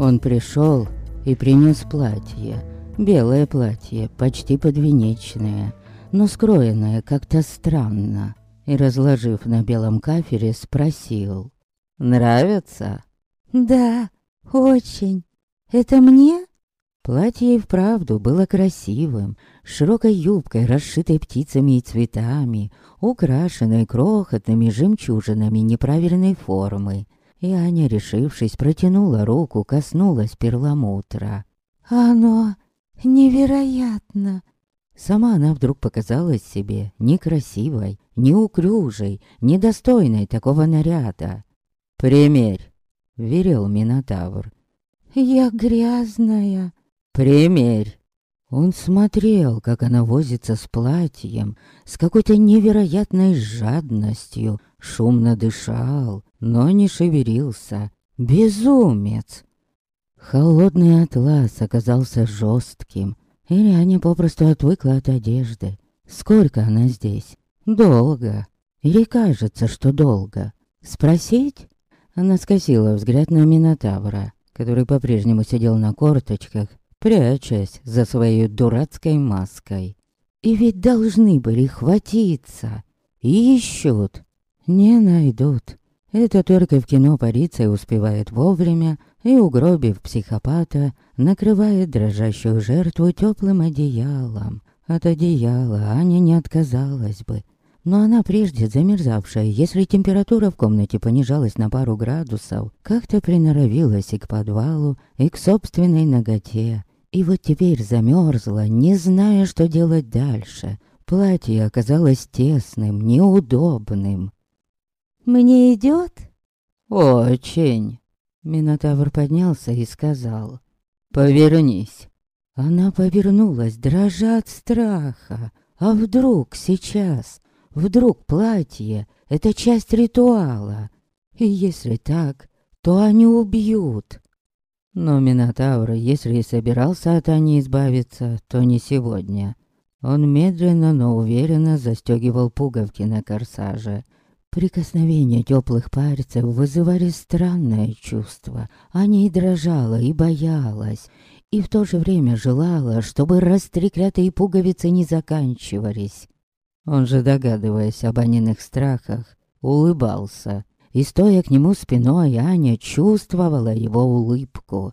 Он пришел и принес платье. Белое платье, почти подвенечное, но скроенное как-то странно. И, разложив на белом кафере, спросил. «Нравится?» «Да, очень. Это мне?» Платье и вправду было красивым, с широкой юбкой, расшитой птицами и цветами, украшенной крохотными жемчужинами неправильной формы. И Аня, решившись, протянула руку, коснулась перламутра. «Оно невероятно!» Сама она вдруг показалась себе некрасивой, неуклюжей, недостойной такого наряда. «Примерь!» — верил Минотавр. «Я грязная!» «Примерь!» Он смотрел, как она возится с платьем, с какой-то невероятной жадностью, шумно дышал, но не шевелился. Безумец! Холодный атлас оказался жестким, и Аня попросту отвыкла от одежды. Сколько она здесь? Долго. Или кажется, что долго? Спросить? Она скосила взгляд на Минотавра, который по-прежнему сидел на корточках прячась за своей дурацкой маской. И ведь должны были хватиться. И ищут. Не найдут. Это только в кино полиция успевает вовремя и, угробив психопата, накрывает дрожащую жертву теплым одеялом. От одеяла Аня не отказалась бы. Но она прежде замерзавшая, если температура в комнате понижалась на пару градусов, как-то приноровилась и к подвалу, и к собственной ноготе, и вот теперь замерзла, не зная, что делать дальше. Платье оказалось тесным, неудобным. «Мне идет?» «Очень!» Минотавр поднялся и сказал. «Повернись!» Она повернулась, дрожа от страха. А вдруг сейчас, вдруг платье — это часть ритуала? И если так, то они убьют. Но Минотавр, если и собирался от Ани избавиться, то не сегодня. Он медленно, но уверенно застегивал пуговки на корсаже. Прикосновения теплых пальцев вызывали странное чувство. Аня и дрожала, и боялась, и в то же время желала, чтобы растреклятые пуговицы не заканчивались. Он же, догадываясь об Аниных страхах, улыбался и, стоя к нему спиной, Аня чувствовала его улыбку.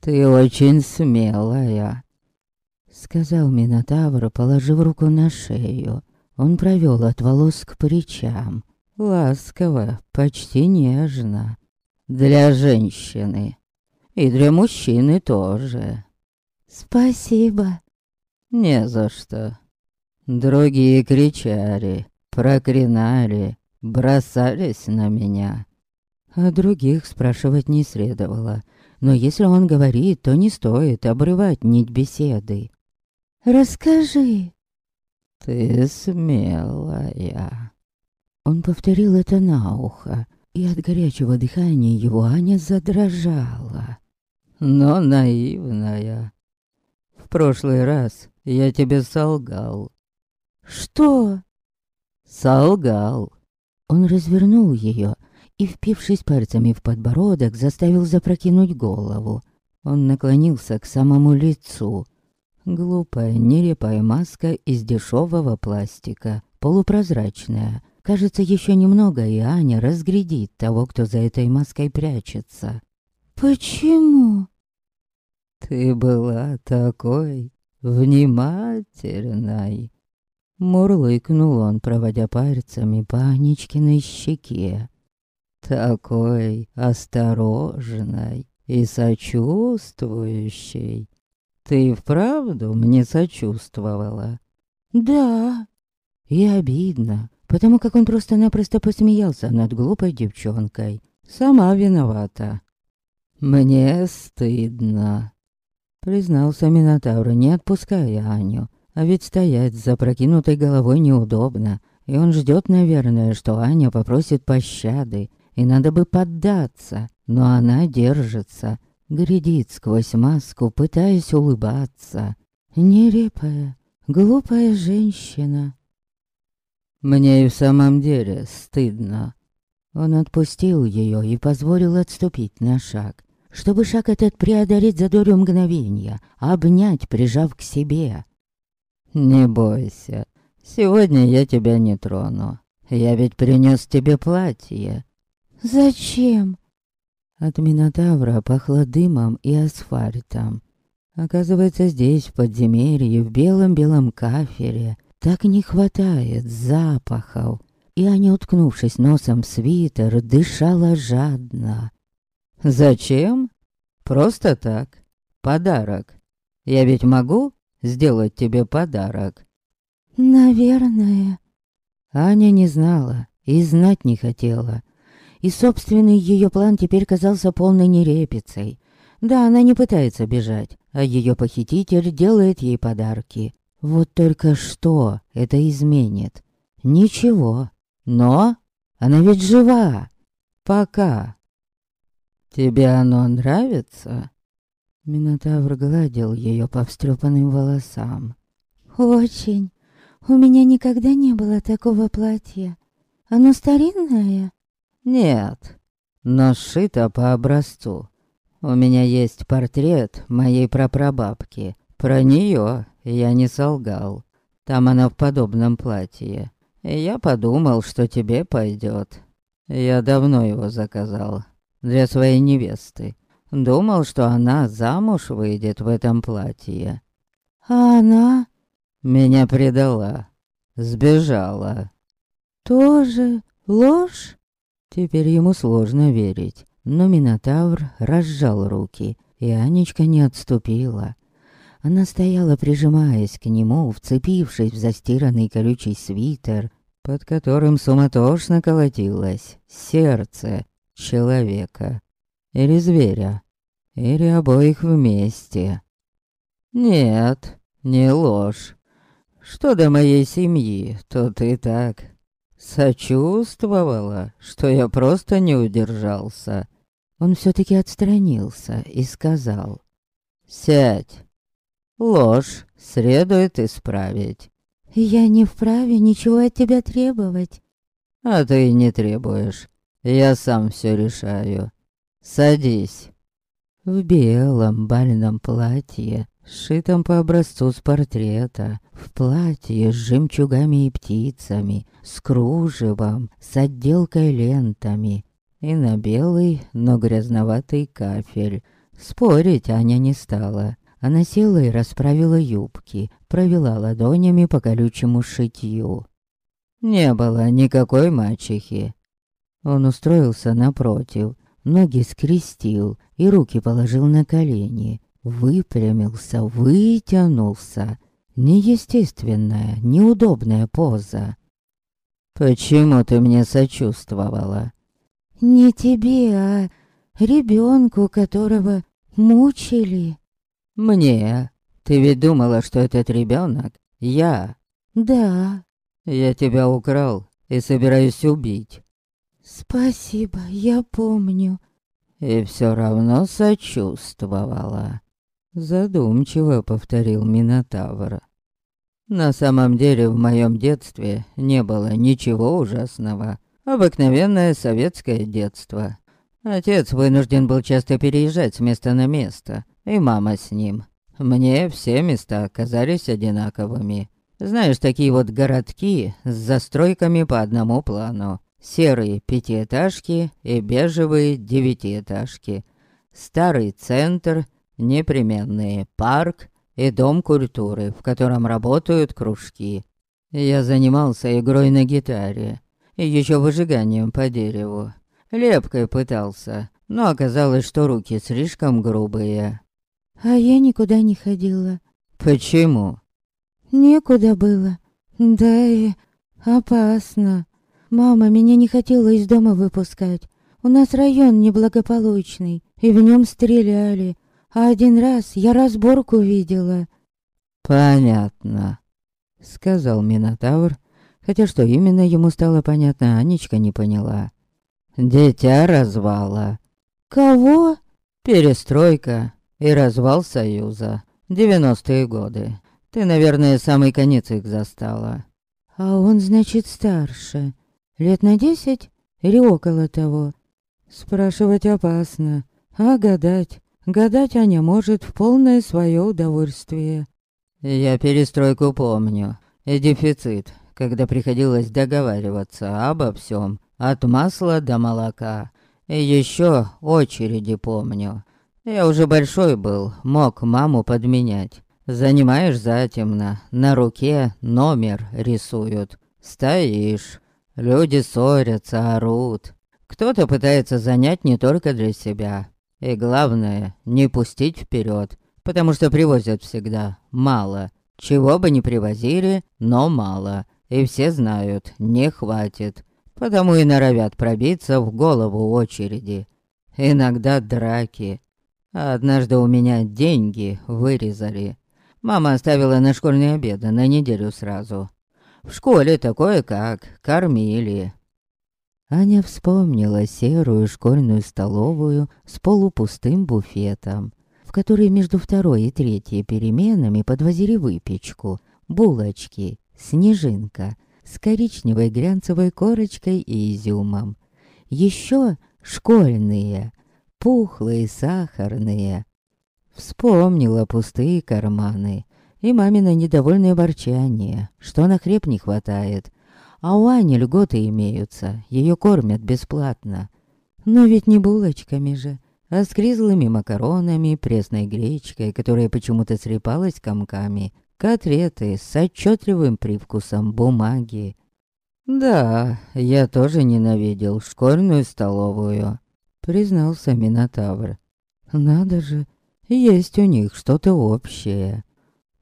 «Ты очень смелая», — сказал Минотавр, положив руку на шею. Он провел от волос к плечам, ласково, почти нежно. «Для женщины. И для мужчины тоже». «Спасибо». «Не за что». Другие кричали, проклинали, бросались на меня. А других спрашивать не следовало. Но если он говорит, то не стоит обрывать нить беседы. «Расскажи». «Ты смелая». Он повторил это на ухо, и от горячего дыхания его Аня задрожала. «Но наивная. В прошлый раз я тебе солгал». «Что?» «Солгал. Он развернул ее и, впившись пальцами в подбородок, заставил запрокинуть голову. Он наклонился к самому лицу. Глупая, нелепая маска из дешевого пластика, полупрозрачная. Кажется, еще немного, и Аня разглядит того, кто за этой маской прячется. «Почему?» «Ты была такой внимательной», Мурлыкнул он, проводя пальцами по Анечкиной щеке. Такой осторожной и сочувствующей. Ты вправду мне сочувствовала? Да. И обидно, потому как он просто-напросто посмеялся над глупой девчонкой. Сама виновата. Мне стыдно, признался Минотавр, не отпуская Аню. А ведь стоять с запрокинутой головой неудобно, и он ждет, наверное, что Аня попросит пощады, и надо бы поддаться, но она держится, глядит сквозь маску, пытаясь улыбаться. Нерепая, глупая женщина. Мне и в самом деле стыдно. Он отпустил ее и позволил отступить на шаг, чтобы шаг этот преодолеть за долю мгновения, обнять, прижав к себе. «Не бойся, сегодня я тебя не трону. Я ведь принес тебе платье». «Зачем?» От Минотавра пахло дымом и асфальтом. Оказывается, здесь, в подземелье, в белом-белом кафере, так не хватает запахов. И Аня, уткнувшись носом в свитер, дышала жадно. «Зачем? Просто так. Подарок. Я ведь могу сделать тебе подарок?» «Наверное». Аня не знала и знать не хотела. И собственный ее план теперь казался полной нерепицей. Да, она не пытается бежать, а ее похититель делает ей подарки. Вот только что это изменит? Ничего. Но она ведь жива. Пока. Тебе оно нравится? Минотавр гладил ее по встрепанным волосам. Очень. У меня никогда не было такого платья. Оно старинное? Нет, но сшито по образцу. У меня есть портрет моей прапрабабки. Про нее я не солгал. Там она в подобном платье. И я подумал, что тебе пойдет. Я давно его заказал. Для своей невесты. Думал, что она замуж выйдет в этом платье. А она? Меня предала. Сбежала. Тоже ложь? Теперь ему сложно верить. Но Минотавр разжал руки, и Анечка не отступила. Она стояла, прижимаясь к нему, вцепившись в застиранный колючий свитер, под которым суматошно колотилось сердце человека или зверя, или обоих вместе. Нет, не ложь. Что до моей семьи, то ты так сочувствовала, что я просто не удержался. Он все-таки отстранился и сказал. «Сядь. Ложь следует исправить». «Я не вправе ничего от тебя требовать». «А ты не требуешь. Я сам все решаю. Садись». В белом бальном платье, сшитом по образцу с портрета, в платье с жемчугами и птицами, с кружевом, с отделкой лентами, и на белый, но грязноватый кафель. Спорить Аня не стала. Она села и расправила юбки, провела ладонями по колючему шитью. Не было никакой мачехи. Он устроился напротив, ноги скрестил и руки положил на колени. Выпрямился, вытянулся. Неестественная, неудобная поза. «Почему ты мне сочувствовала?» Не тебе, а ребенку, которого мучили. Мне? Ты ведь думала, что этот ребенок я? Да. Я тебя украл и собираюсь убить. Спасибо, я помню. И все равно сочувствовала. Задумчиво повторил Минотавр. На самом деле в моем детстве не было ничего ужасного. Обыкновенное советское детство. Отец вынужден был часто переезжать с места на место, и мама с ним. Мне все места оказались одинаковыми. Знаешь, такие вот городки с застройками по одному плану. Серые пятиэтажки и бежевые девятиэтажки. Старый центр, непременные парк и дом культуры, в котором работают кружки. Я занимался игрой на гитаре. И еще выжиганием по дереву. Лепкой пытался, но оказалось, что руки слишком грубые. А я никуда не ходила. Почему? Некуда было. Да и опасно. Мама меня не хотела из дома выпускать. У нас район неблагополучный, и в нем стреляли. А один раз я разборку видела. «Понятно», — сказал Минотавр, Хотя что именно ему стало понятно, Анечка не поняла. Дитя развала. Кого? Перестройка и развал Союза. Девяностые годы. Ты, наверное, самый конец их застала. А он, значит, старше. Лет на десять или около того. Спрашивать опасно. А гадать, гадать Аня может в полное свое удовольствие. Я перестройку помню. И дефицит, когда приходилось договариваться обо всем, от масла до молока. И еще очереди помню. Я уже большой был, мог маму подменять. Занимаешь затемно, на руке номер рисуют. Стоишь, люди ссорятся, орут. Кто-то пытается занять не только для себя. И главное, не пустить вперед, потому что привозят всегда мало. Чего бы ни привозили, но мало. И все знают, не хватит. Потому и норовят пробиться в голову очереди. Иногда драки. однажды у меня деньги вырезали. Мама оставила на школьные обеды на неделю сразу. В школе такое как, кормили. Аня вспомнила серую школьную столовую с полупустым буфетом, в которой между второй и третьей переменами подвозили выпечку, булочки, снежинка с коричневой глянцевой корочкой и изюмом. Еще школьные, пухлые, сахарные, Вспомнила пустые карманы и мамино недовольное ворчание, что на хлеб не хватает. А у Ани льготы имеются, ее кормят бесплатно. Но ведь не булочками же, а с кризлыми макаронами, пресной гречкой, которая почему-то срепалась комками, котлеты с отчетливым привкусом бумаги. «Да, я тоже ненавидел школьную столовую», — признался Минотавр. «Надо же, есть у них что-то общее.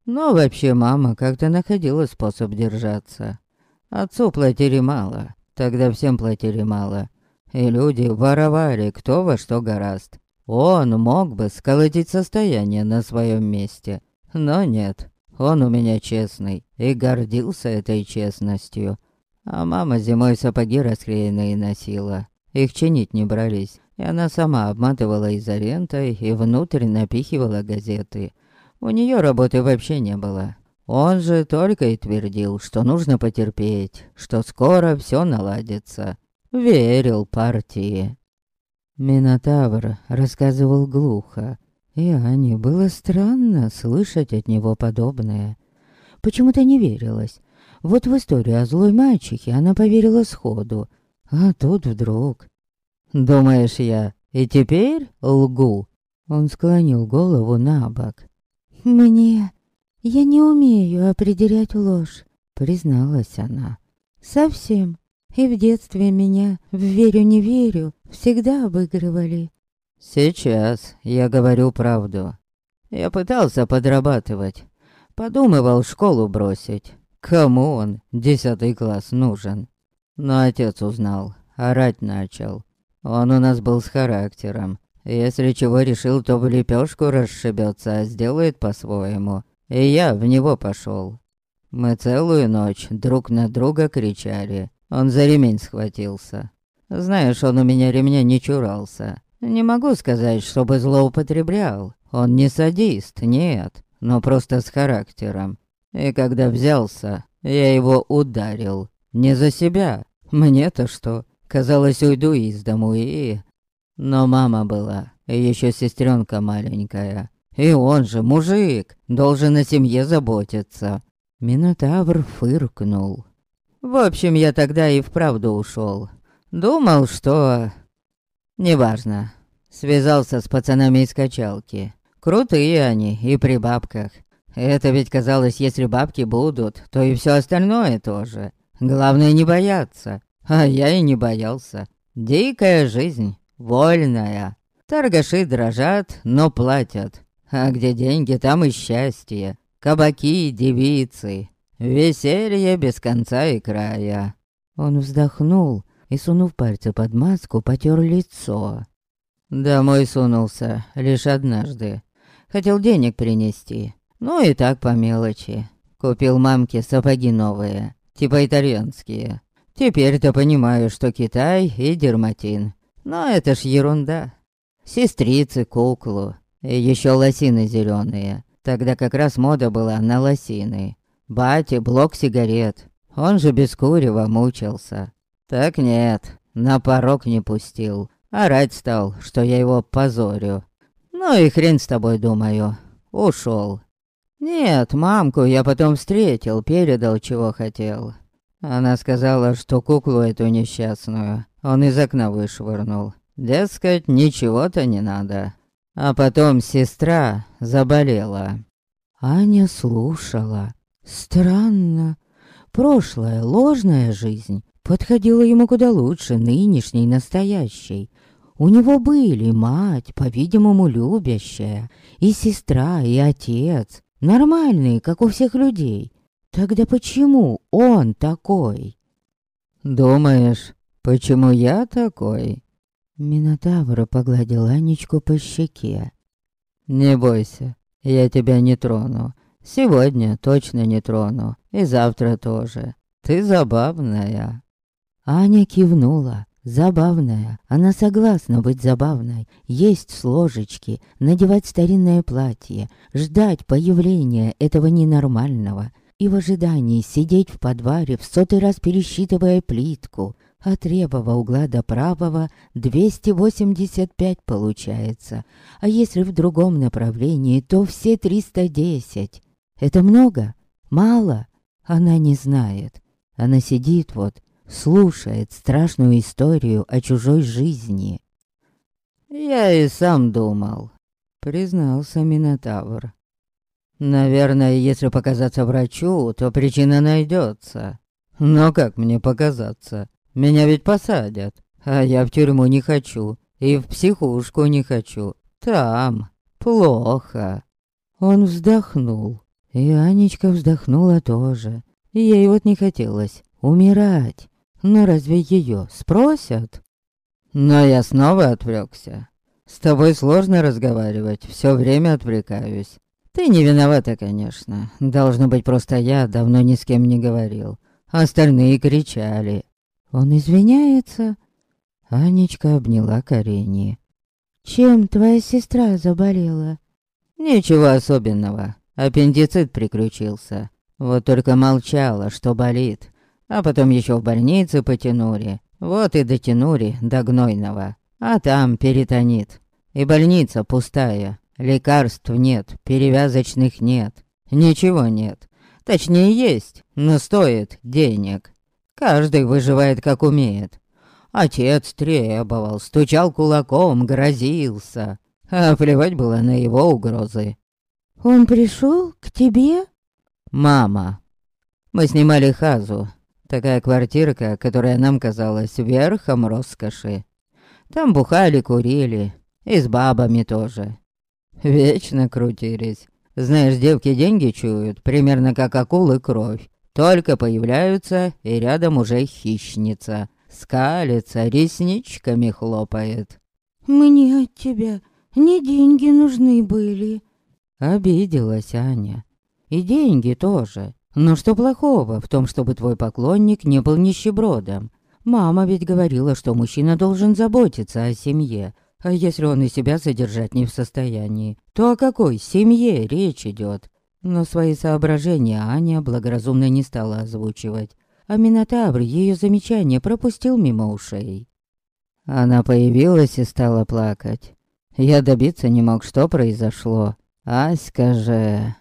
Но вообще мама как-то находила способ держаться. Отцу платили мало, тогда всем платили мало. И люди воровали кто во что гораст. Он мог бы сколотить состояние на своем месте. Но нет, он у меня честный и гордился этой честностью. А мама зимой сапоги расклеенные носила. Их чинить не брались. И она сама обматывала изолентой и внутрь напихивала газеты. У нее работы вообще не было. Он же только и твердил, что нужно потерпеть, что скоро все наладится. Верил партии. Минотавр рассказывал глухо, и Ане было странно слышать от него подобное. Почему-то не верилось. Вот в историю о злой мальчике она поверила сходу, а тут вдруг «Думаешь, я и теперь лгу?» Он склонил голову на бок. «Мне... Я не умею определять ложь», — призналась она. «Совсем. И в детстве меня в верю-не верю всегда обыгрывали». «Сейчас я говорю правду. Я пытался подрабатывать. Подумывал школу бросить. Кому он, десятый класс, нужен? Но отец узнал, орать начал. Он у нас был с характером. Если чего решил, то в лепешку расшибется, а сделает по-своему. И я в него пошел. Мы целую ночь друг на друга кричали. Он за ремень схватился. Знаешь, он у меня ремня не чурался. Не могу сказать, чтобы злоупотреблял. Он не садист, нет, но просто с характером. И когда взялся, я его ударил. Не за себя. Мне-то что? Казалось, уйду из дому и... Но мама была, и еще сестренка маленькая. И он же, мужик, должен о семье заботиться. Минотавр фыркнул. В общем, я тогда и вправду ушел. Думал, что... Неважно. Связался с пацанами из качалки. Крутые они и при бабках. Это ведь казалось, если бабки будут, то и все остальное тоже. Главное не бояться. А я и не боялся. Дикая жизнь, вольная. Торгаши дрожат, но платят. А где деньги, там и счастье. Кабаки, девицы. Веселье без конца и края. Он вздохнул и, сунув пальцы под маску, потер лицо. Домой сунулся лишь однажды. Хотел денег принести. Ну и так по мелочи. Купил мамке сапоги новые, типа итальянские. Теперь-то понимаю, что Китай и дерматин. Но это ж ерунда. Сестрицы, куклу. И еще лосины зеленые. Тогда как раз мода была на лосины. Бате блок сигарет. Он же без курева мучился. Так нет, на порог не пустил. Орать стал, что я его позорю. Ну и хрен с тобой, думаю. Ушел. Нет, мамку я потом встретил, передал, чего хотел. Она сказала, что куклу эту несчастную он из окна вышвырнул. Дескать, ничего-то не надо. А потом сестра заболела. Аня слушала. Странно. Прошлая, ложная жизнь подходила ему куда лучше нынешней, настоящей. У него были мать, по-видимому, любящая, и сестра, и отец, нормальные, как у всех людей. Тогда почему он такой? «Думаешь, почему я такой?» Минотавр погладил Анечку по щеке. «Не бойся, я тебя не трону. Сегодня точно не трону, и завтра тоже. Ты забавная». Аня кивнула. Забавная, она согласна быть забавной, есть с ложечки, надевать старинное платье, ждать появления этого ненормального и в ожидании сидеть в подвале, в сотый раз пересчитывая плитку. От левого угла до правого 285 получается, а если в другом направлении, то все 310. Это много? Мало? Она не знает. Она сидит вот слушает страшную историю о чужой жизни. «Я и сам думал», — признался Минотавр. «Наверное, если показаться врачу, то причина найдется. Но как мне показаться? Меня ведь посадят, а я в тюрьму не хочу и в психушку не хочу. Там плохо». Он вздохнул, и Анечка вздохнула тоже. Ей вот не хотелось умирать. Но разве ее спросят? Но я снова отвлекся. С тобой сложно разговаривать, все время отвлекаюсь. Ты не виновата, конечно. Должно быть, просто я давно ни с кем не говорил. Остальные кричали. Он извиняется. Анечка обняла Карени. Чем твоя сестра заболела? Ничего особенного. Аппендицит приключился. Вот только молчала, что болит. А потом еще в больнице потянули. Вот и дотянули до гнойного. А там перитонит. И больница пустая. Лекарств нет, перевязочных нет. Ничего нет. Точнее есть, но стоит денег. Каждый выживает как умеет. Отец требовал, стучал кулаком, грозился. А плевать было на его угрозы. «Он пришел к тебе?» «Мама. Мы снимали хазу, Такая квартирка, которая нам казалась верхом роскоши. Там бухали, курили. И с бабами тоже. Вечно крутились. Знаешь, девки деньги чуют, примерно как акулы кровь. Только появляются, и рядом уже хищница. Скалится, ресничками хлопает. «Мне от тебя не деньги нужны были». Обиделась Аня. И деньги тоже. Но что плохого в том, чтобы твой поклонник не был нищебродом? Мама ведь говорила, что мужчина должен заботиться о семье. А если он и себя содержать не в состоянии, то о какой семье речь идет? Но свои соображения Аня благоразумно не стала озвучивать. А Минотавр ее замечание пропустил мимо ушей. Она появилась и стала плакать. Я добиться не мог, что произошло. Аська же...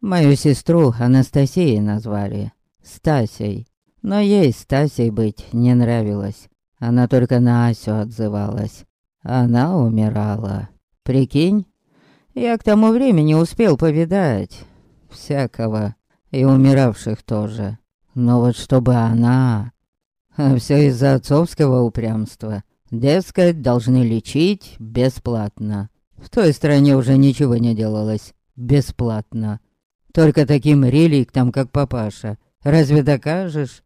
Мою сестру Анастасией назвали. Стасей. Но ей Стасей быть не нравилось. Она только на Асю отзывалась. Она умирала. Прикинь? Я к тому времени успел повидать. Всякого. И умиравших тоже. Но вот чтобы она... А все из-за отцовского упрямства. Дескать, должны лечить бесплатно. В той стране уже ничего не делалось бесплатно. Только таким реликтам, как папаша. Разве докажешь?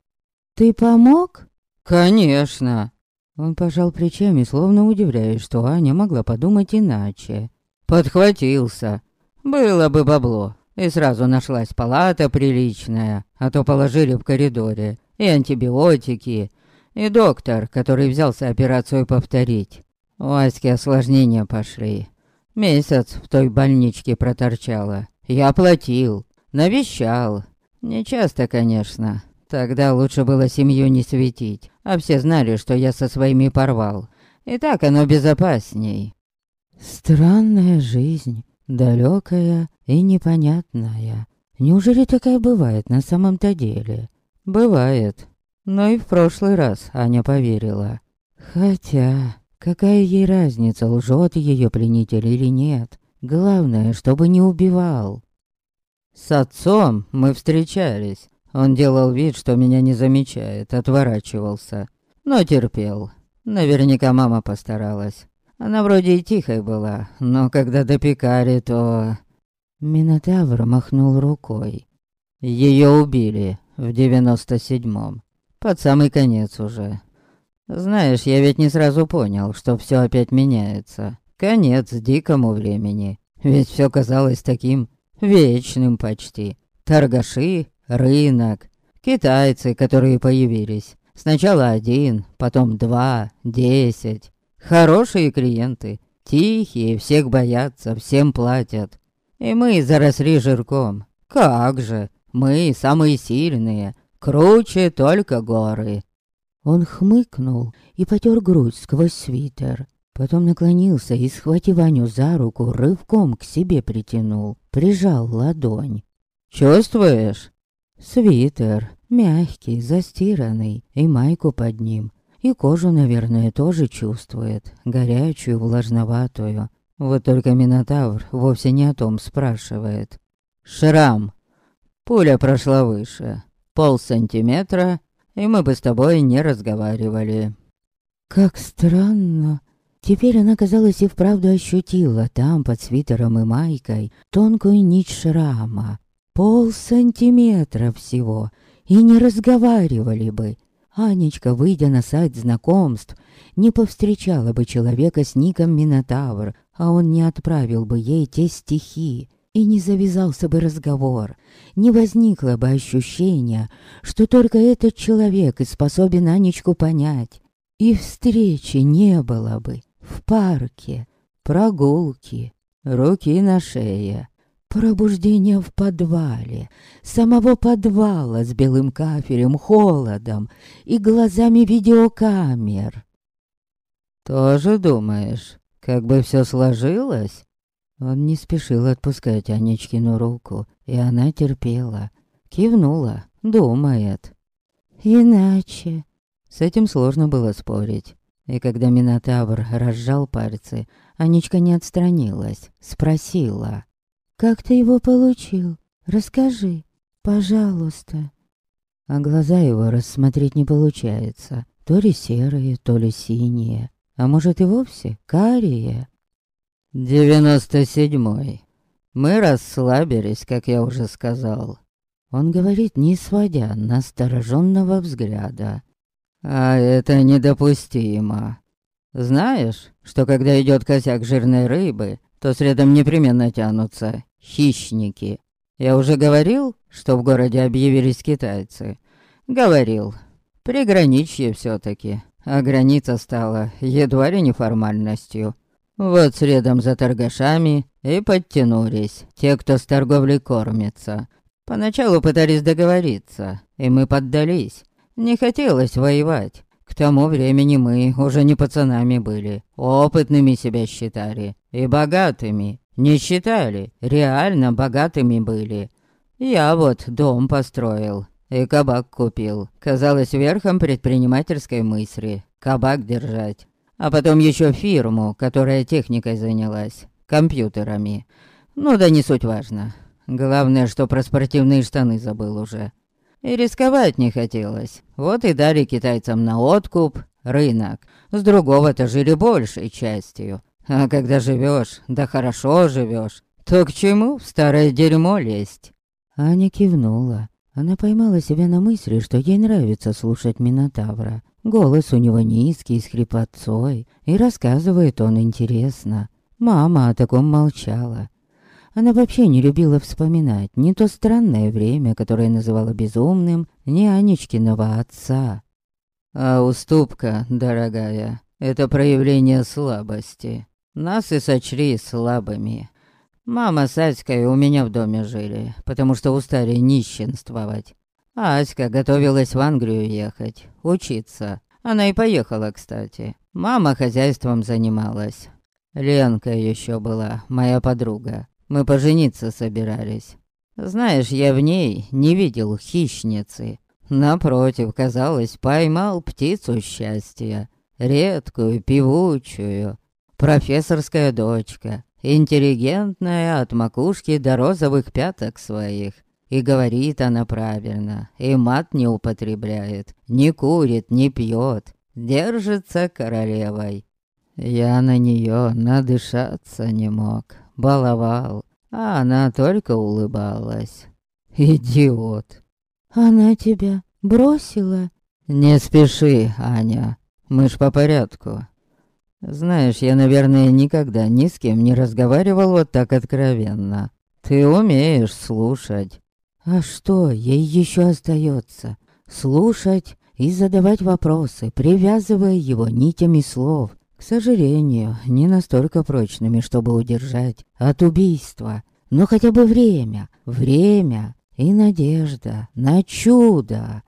Ты помог? Конечно. Он пожал плечами, словно удивляясь, что Аня могла подумать иначе. Подхватился. Было бы бабло. И сразу нашлась палата приличная, а то положили в коридоре. И антибиотики, и доктор, который взялся операцию повторить. У Аськи осложнения пошли. Месяц в той больничке проторчала. Я платил, навещал. Не часто, конечно. Тогда лучше было семью не светить, а все знали, что я со своими порвал. И так оно безопасней. Странная жизнь, далекая и непонятная. Неужели такая бывает на самом-то деле? Бывает. Но и в прошлый раз Аня поверила. Хотя, какая ей разница, лжет ее пленитель или нет? Главное, чтобы не убивал. С отцом мы встречались. Он делал вид, что меня не замечает, отворачивался. Но терпел. Наверняка мама постаралась. Она вроде и тихой была, но когда до пекари, то... Минотавр махнул рукой. Ее убили в девяносто седьмом. Под самый конец уже. Знаешь, я ведь не сразу понял, что все опять меняется. Конец дикому времени. Ведь все казалось таким вечным почти. Торгаши, рынок, китайцы, которые появились. Сначала один, потом два, десять. Хорошие клиенты, тихие, всех боятся, всем платят. И мы заросли жирком. Как же, мы самые сильные, круче только горы. Он хмыкнул и потер грудь сквозь свитер. Потом наклонился и, схватив Аню за руку, рывком к себе притянул, прижал ладонь. «Чувствуешь?» Свитер, мягкий, застиранный, и майку под ним. И кожу, наверное, тоже чувствует, горячую, влажноватую. Вот только Минотавр вовсе не о том спрашивает. «Шрам. Пуля прошла выше. Пол сантиметра, и мы бы с тобой не разговаривали». «Как странно!» Теперь она, казалось, и вправду ощутила там, под свитером и майкой, тонкую нить шрама. Пол сантиметра всего, и не разговаривали бы. Анечка, выйдя на сайт знакомств, не повстречала бы человека с ником Минотавр, а он не отправил бы ей те стихи, и не завязался бы разговор, не возникло бы ощущения, что только этот человек и способен Анечку понять. И встречи не было бы. В парке, прогулки, руки на шее, пробуждение в подвале, самого подвала с белым кафелем, холодом и глазами видеокамер. «Тоже думаешь, как бы все сложилось?» Он не спешил отпускать Анечкину руку, и она терпела. Кивнула, думает. «Иначе...» С этим сложно было спорить. И когда Минотавр разжал пальцы, Анечка не отстранилась, спросила. «Как ты его получил? Расскажи, пожалуйста». А глаза его рассмотреть не получается. То ли серые, то ли синие. А может и вовсе карие. «Девяносто седьмой. Мы расслабились, как я уже сказал». Он говорит, не сводя настороженного взгляда. А это недопустимо. Знаешь, что когда идет косяк жирной рыбы, то следом непременно тянутся хищники. Я уже говорил, что в городе объявились китайцы. Говорил. Приграничье все таки а граница стала едва ли не формальностью. Вот следом за торгашами и подтянулись те, кто с торговлей кормится. Поначалу пытались договориться, и мы поддались. Не хотелось воевать. К тому времени мы уже не пацанами были, опытными себя считали и богатыми. Не считали, реально богатыми были. Я вот дом построил и кабак купил. Казалось верхом предпринимательской мысли. Кабак держать. А потом еще фирму, которая техникой занялась. Компьютерами. Ну да не суть важно. Главное, что про спортивные штаны забыл уже. И рисковать не хотелось. Вот и дали китайцам на откуп рынок. С другого-то жили большей частью. А когда живешь, да хорошо живешь, то к чему в старое дерьмо лезть? Аня кивнула. Она поймала себя на мысли, что ей нравится слушать Минотавра. Голос у него низкий, с хрипотцой, и рассказывает он интересно. Мама о таком молчала. Она вообще не любила вспоминать ни то странное время, которое называла безумным, ни Анечкиного отца. А уступка, дорогая, это проявление слабости. Нас и сочли слабыми. Мама с Аськой у меня в доме жили, потому что устали нищенствовать. А Аська готовилась в Англию ехать, учиться. Она и поехала, кстати. Мама хозяйством занималась. Ленка еще была, моя подруга. Мы пожениться собирались. Знаешь, я в ней не видел хищницы. Напротив, казалось, поймал птицу счастья. Редкую, певучую. Профессорская дочка. Интеллигентная от макушки до розовых пяток своих. И говорит она правильно, и мат не употребляет, не курит, не пьет, держится королевой. Я на нее надышаться не мог, баловал, а она только улыбалась. Идиот. Она тебя бросила? Не спеши, Аня, мы ж по порядку. Знаешь, я, наверное, никогда ни с кем не разговаривал вот так откровенно. Ты умеешь слушать. А что ей еще остается? Слушать и задавать вопросы, привязывая его нитями слов. К сожалению, не настолько прочными, чтобы удержать от убийства. Но хотя бы время, время и надежда на чудо.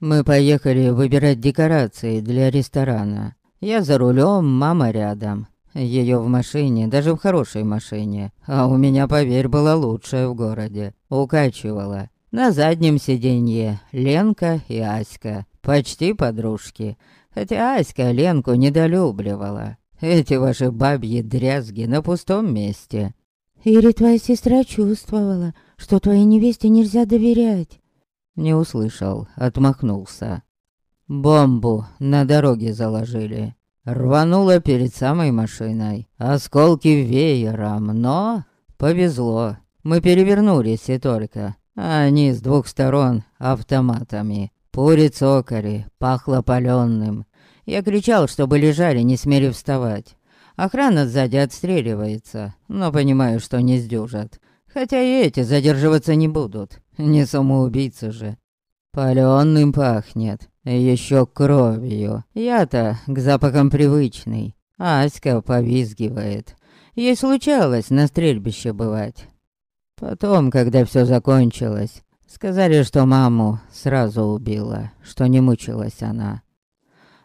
Мы поехали выбирать декорации для ресторана. Я за рулем, мама рядом. Ее в машине, даже в хорошей машине. А у меня, поверь, была лучшая в городе. Укачивала. На заднем сиденье Ленка и Аська. Почти подружки. Хотя Аська Ленку недолюбливала. Эти ваши бабьи дрязги на пустом месте. Или твоя сестра чувствовала, что твоей невесте нельзя доверять? Не услышал, отмахнулся. Бомбу на дороге заложили. Рвануло перед самой машиной. Осколки веером, но повезло. Мы перевернулись и только. Они с двух сторон автоматами. Пури цокали, пахло паленым. Я кричал, чтобы лежали, не смели вставать. Охрана сзади отстреливается, но понимаю, что не сдюжат. Хотя и эти задерживаться не будут. Не самоубийцы же. Паленым пахнет, еще кровью. Я-то к запахам привычный. Аська повизгивает. Ей случалось на стрельбище бывать. Потом, когда все закончилось, сказали, что маму сразу убила, что не мучилась она.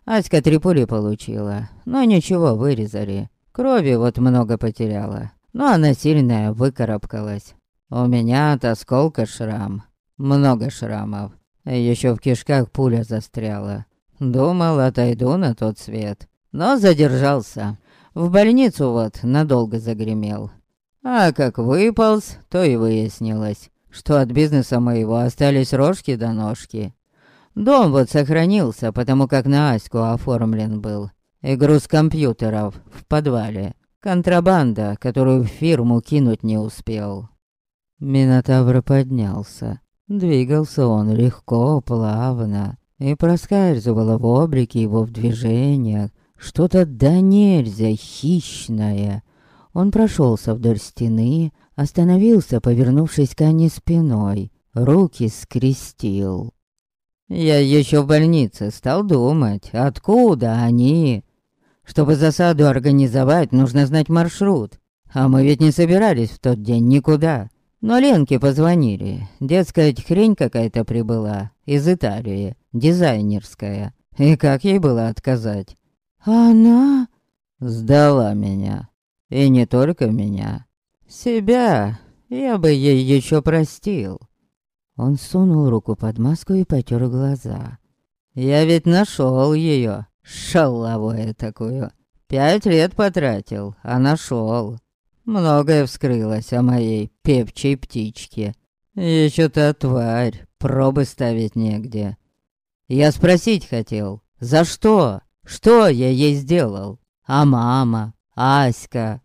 Аська три пули получила, но ничего, вырезали. Крови вот много потеряла, но она сильная, выкарабкалась. У меня от осколка шрам, много шрамов. Еще в кишках пуля застряла. Думал, отойду на тот свет. Но задержался. В больницу вот надолго загремел. А как выполз, то и выяснилось, что от бизнеса моего остались рожки до ножки. Дом вот сохранился, потому как на Аську оформлен был. И груз компьютеров в подвале. Контрабанда, которую в фирму кинуть не успел. Минотавр поднялся. Двигался он легко, плавно, и проскальзывало в облике его в движениях что-то да нельзя хищное. Он прошелся вдоль стены, остановился, повернувшись к Ане спиной, руки скрестил. Я еще в больнице стал думать, откуда они. Чтобы засаду организовать, нужно знать маршрут. А мы ведь не собирались в тот день никуда. Но Ленке позвонили. Детская хрень какая-то прибыла. Из Италии. Дизайнерская. И как ей было отказать? Она... Сдала меня. И не только меня. Себя я бы ей еще простил. Он сунул руку под маску и потер глаза. Я ведь нашел ее, шаловое такую. Пять лет потратил, а нашел. Многое вскрылось о моей певчей птичке. Еще та тварь, пробы ставить негде. Я спросить хотел, за что? Что я ей сделал? А мама? Аська?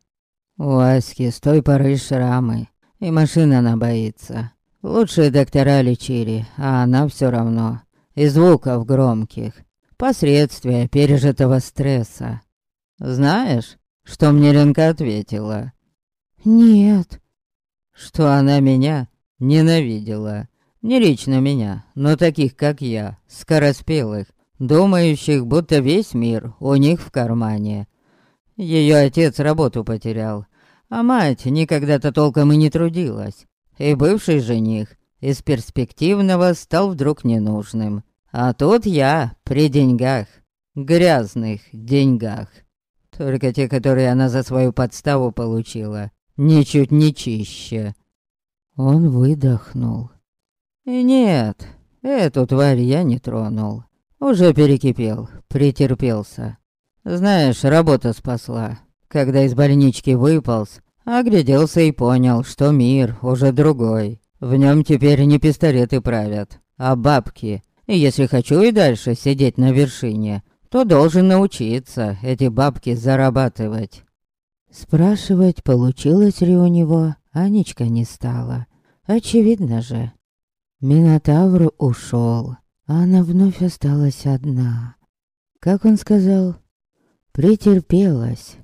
У Аськи с той поры шрамы, и машина она боится. Лучшие доктора лечили, а она все равно. И звуков громких. Последствия пережитого стресса. Знаешь, что мне Ленка ответила? «Нет». Что она меня ненавидела. Не лично меня, но таких, как я, скороспелых, думающих, будто весь мир у них в кармане. Ее отец работу потерял, а мать никогда-то толком и не трудилась. И бывший жених из перспективного стал вдруг ненужным. А тут я при деньгах, грязных деньгах. Только те, которые она за свою подставу получила, ничуть не чище. Он выдохнул. И нет, эту тварь я не тронул. Уже перекипел, претерпелся. Знаешь, работа спасла. Когда из больнички выполз, огляделся и понял, что мир уже другой. В нем теперь не пистолеты правят, а бабки. И если хочу и дальше сидеть на вершине, то должен научиться эти бабки зарабатывать. Спрашивать, получилось ли у него, Анечка не стала. Очевидно же. Минотавр ушел, а она вновь осталась одна. Как он сказал, претерпелась.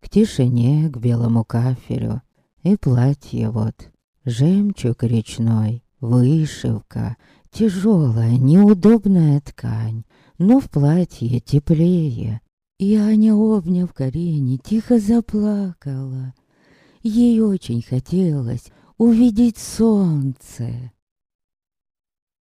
К тишине, к белому кафелю. И платье вот, жемчуг речной, вышивка, тяжелая, неудобная ткань, но в платье теплее. И Аня, обняв Карине, тихо заплакала. Ей очень хотелось увидеть солнце.